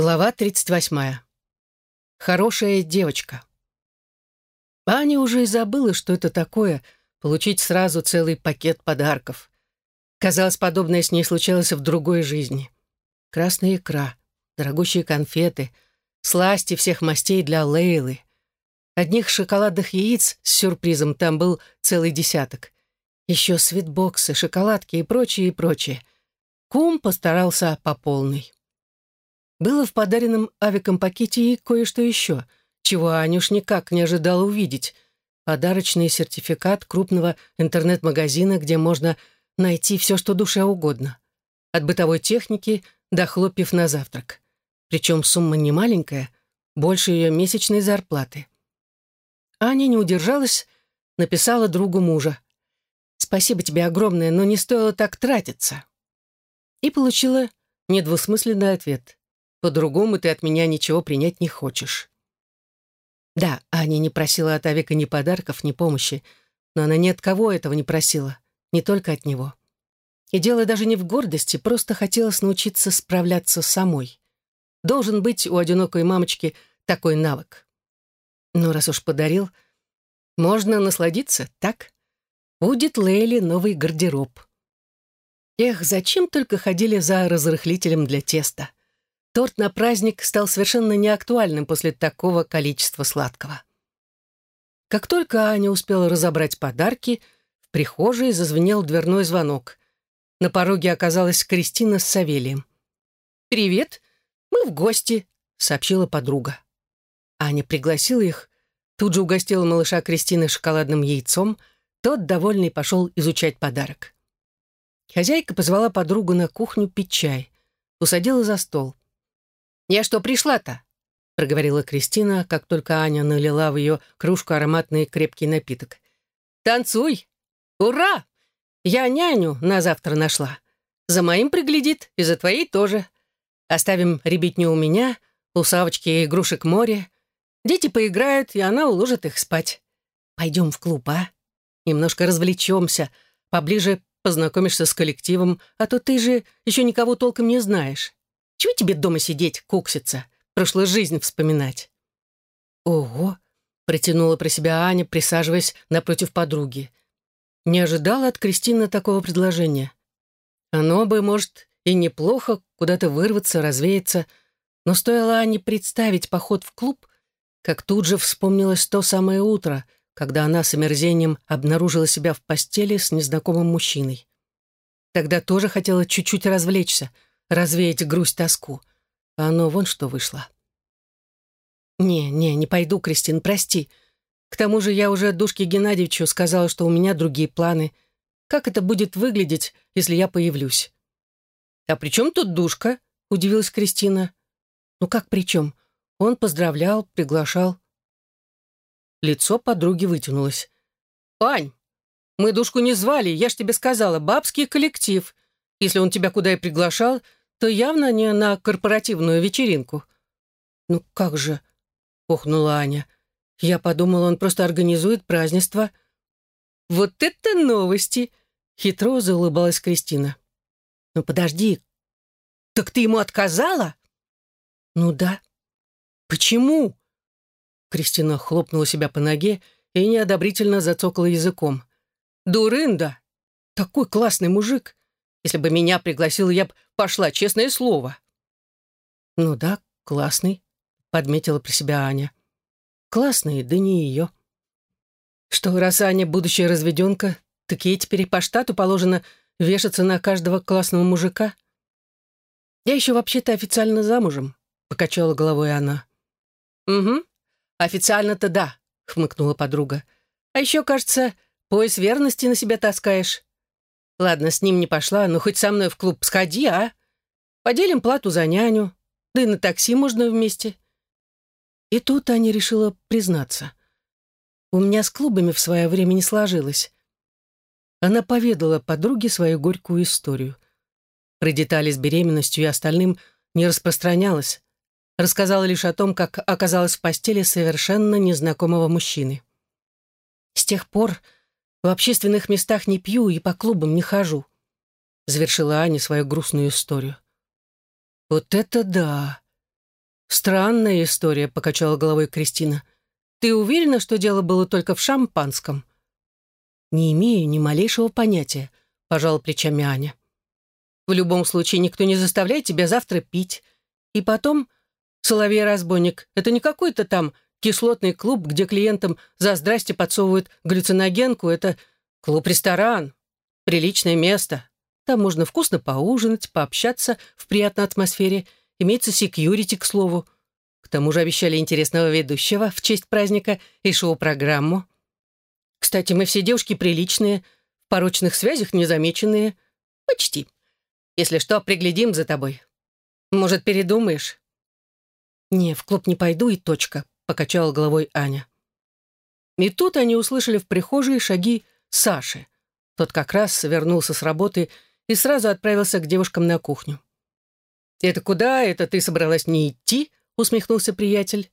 Глава 38. Хорошая девочка. Аня уже и забыла, что это такое — получить сразу целый пакет подарков. Казалось, подобное с ней случалось в другой жизни. Красная икра, дорогущие конфеты, сласти всех мастей для Лейлы. Одних шоколадных яиц с сюрпризом там был целый десяток. Еще свитбоксы, шоколадки и прочее, и прочее. Кум постарался по полной. Было в подаренном авиком пакете и кое-что еще, чего Анюш никак не ожидала увидеть. Подарочный сертификат крупного интернет-магазина, где можно найти все, что душе угодно. От бытовой техники до хлопьев на завтрак. Причем сумма не маленькая, больше ее месячной зарплаты. Аня не удержалась, написала другу мужа. «Спасибо тебе огромное, но не стоило так тратиться». И получила недвусмысленный ответ. По-другому ты от меня ничего принять не хочешь. Да, Аня не просила от Авика ни подарков, ни помощи, но она ни от кого этого не просила, не только от него. И дело даже не в гордости, просто хотелось научиться справляться самой. Должен быть у одинокой мамочки такой навык. Но раз уж подарил, можно насладиться, так? Будет Лейли новый гардероб. Эх, зачем только ходили за разрыхлителем для теста? Торт на праздник стал совершенно неактуальным после такого количества сладкого. Как только Аня успела разобрать подарки, в прихожей зазвенел дверной звонок. На пороге оказалась Кристина с Савелием. «Привет, мы в гости», — сообщила подруга. Аня пригласила их, тут же угостила малыша Кристины шоколадным яйцом, тот, довольный, пошел изучать подарок. Хозяйка позвала подругу на кухню пить чай, усадила за стол. «Я что пришла-то?» — проговорила Кристина, как только Аня налила в ее кружку ароматный крепкий напиток. «Танцуй! Ура! Я няню на завтра нашла. За моим приглядит и за твоей тоже. Оставим ребятню у меня, у Савочки игрушек море. Дети поиграют, и она уложит их спать. Пойдем в клуб, а? Немножко развлечемся, поближе познакомишься с коллективом, а то ты же еще никого толком не знаешь. Чего тебе дома сидеть, кукситься, прошлую жизнь вспоминать?» «Ого!» — протянула про себя Аня, присаживаясь напротив подруги. Не ожидала от Кристины такого предложения. Оно бы, может, и неплохо куда-то вырваться, развеяться, но стоило Ане представить поход в клуб, как тут же вспомнилось то самое утро, когда она с омерзением обнаружила себя в постели с незнакомым мужчиной. Тогда тоже хотела чуть-чуть развлечься — развеять грусть-тоску. А оно вон что вышло. «Не, не, не пойду, Кристин, прости. К тому же я уже Душке Геннадьевичу сказала, что у меня другие планы. Как это будет выглядеть, если я появлюсь?» «А при чем тут Душка?» — удивилась Кристина. «Ну как при чем? Он поздравлял, приглашал». Лицо подруги вытянулось. «Ань, мы Душку не звали, я ж тебе сказала, бабский коллектив. Если он тебя куда и приглашал, то явно не на корпоративную вечеринку». «Ну как же?» — охнула Аня. «Я подумала, он просто организует празднество». «Вот это новости!» — хитро заулыбалась Кристина. «Ну подожди, так ты ему отказала?» «Ну да». «Почему?» Кристина хлопнула себя по ноге и неодобрительно зацокала языком. «Дурында! Такой классный мужик! Если бы меня пригласил, я бы пошла, честное слово». «Ну да, классный», — подметила про себя Аня. «Классный, да не ее». «Что, раз Аня будущая разведенка, так ей теперь по штату положено вешаться на каждого классного мужика?» «Я еще вообще-то официально замужем», — покачала головой она. «Угу, официально-то да», — хмыкнула подруга. «А еще, кажется, пояс верности на себя таскаешь. Ладно, с ним не пошла, но хоть со мной в клуб сходи, а? Поделим плату за няню, да и на такси можно вместе. И тут Аня решила признаться. У меня с клубами в свое время не сложилось. Она поведала подруге свою горькую историю. Про детали с беременностью и остальным не распространялась. Рассказала лишь о том, как оказалась в постели совершенно незнакомого мужчины. С тех пор в общественных местах не пью и по клубам не хожу», — завершила Аня свою грустную историю. «Вот это да! «Странная история», — покачала головой Кристина. «Ты уверена, что дело было только в шампанском?» «Не имею ни малейшего понятия», — пожала плечами Аня. «В любом случае, никто не заставляет тебя завтра пить. И потом, соловей-разбойник, это не какой-то там кислотный клуб, где клиентам за здрасте подсовывают глюциногенку. Это клуб-ресторан, приличное место. Там можно вкусно поужинать, пообщаться в приятной атмосфере — Имеется секьюрити, к слову. К тому же обещали интересного ведущего в честь праздника и шоу-программу. Кстати, мы все девушки приличные, в порочных связях незамеченные. Почти. Если что, приглядим за тобой. Может, передумаешь? «Не, в клуб не пойду и точка», — покачала головой Аня. И тут они услышали в прихожей шаги Саши. Тот как раз вернулся с работы и сразу отправился к девушкам на кухню. «Это куда это ты собралась не идти?» — усмехнулся приятель.